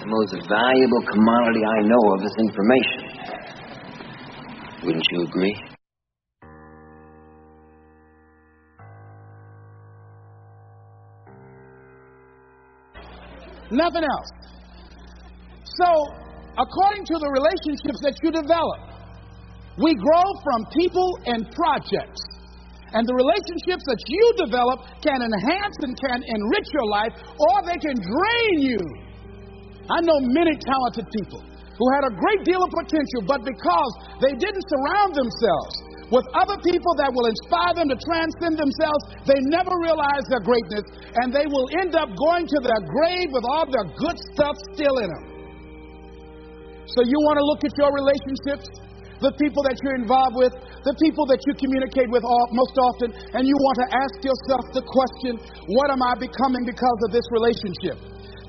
The most valuable commodity I know of is information. Wouldn't you agree? Nothing else. So, according to the relationships that you develop, we grow from people and projects. And the relationships that you develop can enhance and can enrich your life, or they can drain you. I know many talented people who had a great deal of potential, but because they didn't surround themselves with other people that will inspire them to transcend themselves, they never realize their greatness, and they will end up going to their grave with all their good stuff still in them. So, you want to look at your relationships, the people that you're involved with, the people that you communicate with all, most often, and you want to ask yourself the question what am I becoming because of this relationship?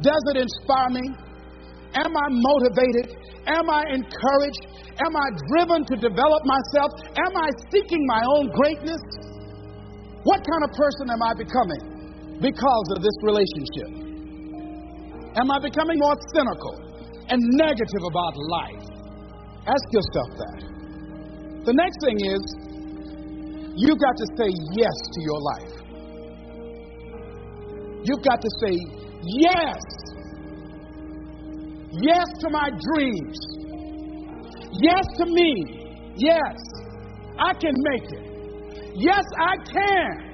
Does it inspire me? Am I motivated? Am I encouraged? Am I driven to develop myself? Am I seeking my own greatness? What kind of person am I becoming because of this relationship? Am I becoming more cynical and negative about life? Ask yourself that. The next thing is, you've got to say yes to your life. You've got to say yes Yes to my dreams. Yes to me. Yes, I can make it. Yes, I can.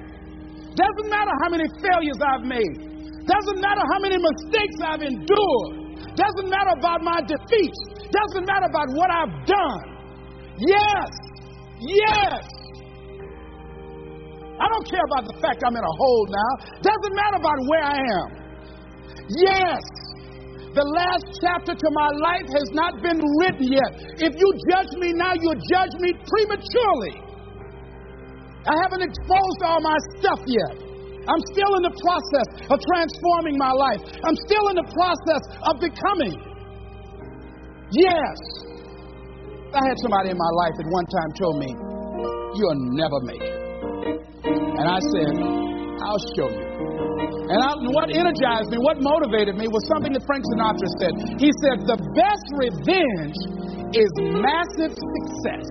Doesn't matter how many failures I've made. Doesn't matter how many mistakes I've endured. Doesn't matter about my defeats. Doesn't matter about what I've done. Yes. Yes. I don't care about the fact I'm in a hole now. Doesn't matter about where I am. Yes. The last chapter to my life has not been written yet. If you judge me now, you'll judge me prematurely. I haven't exposed all my stuff yet. I'm still in the process of transforming my life. I'm still in the process of becoming. Yes. I had somebody in my life at one time told me, You'll never make it. And I said, I'll show you. And I, what energized me, what motivated me was something that Frank Sinatra said. He said, The best revenge is massive success.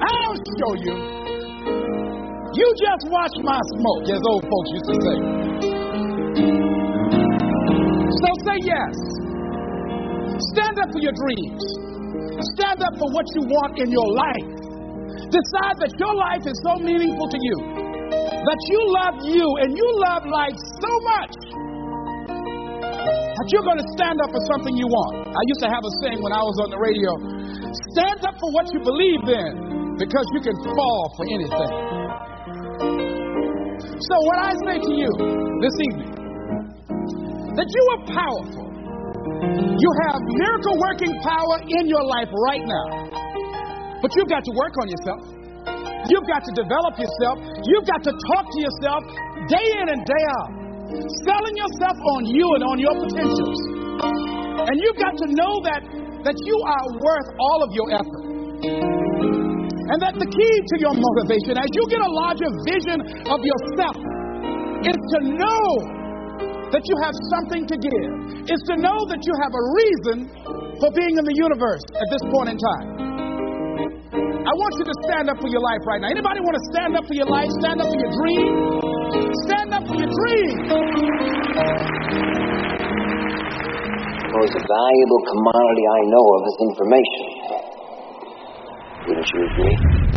I'll show you. You just watch my smoke, as old folks used to say. So say yes. Stand up for your dreams. Stand up for what you want in your life. Decide that your life is so meaningful to you, that you love you and you love life so much that you're going to stand up for something you want. I used to have a saying when I was on the radio stand up for what you believe in because you can fall for anything. So, what I say to you this evening, that you are powerful. You have miracle working power in your life right now. But you've got to work on yourself. You've got to develop yourself. You've got to talk to yourself day in and day out, selling yourself on you and on your potentials. And you've got to know that, that you are worth all of your effort. And that the key to your motivation, as you get a larger vision of yourself, is to know that you have something to give, is to know that you have a reason for being in the universe at this point in time. I want you to stand up for your life right now. Anybody want to stand up for your life? Stand up for your dream? Stand up for your dream. The most valuable commodity I know of is information. Wouldn't you agree?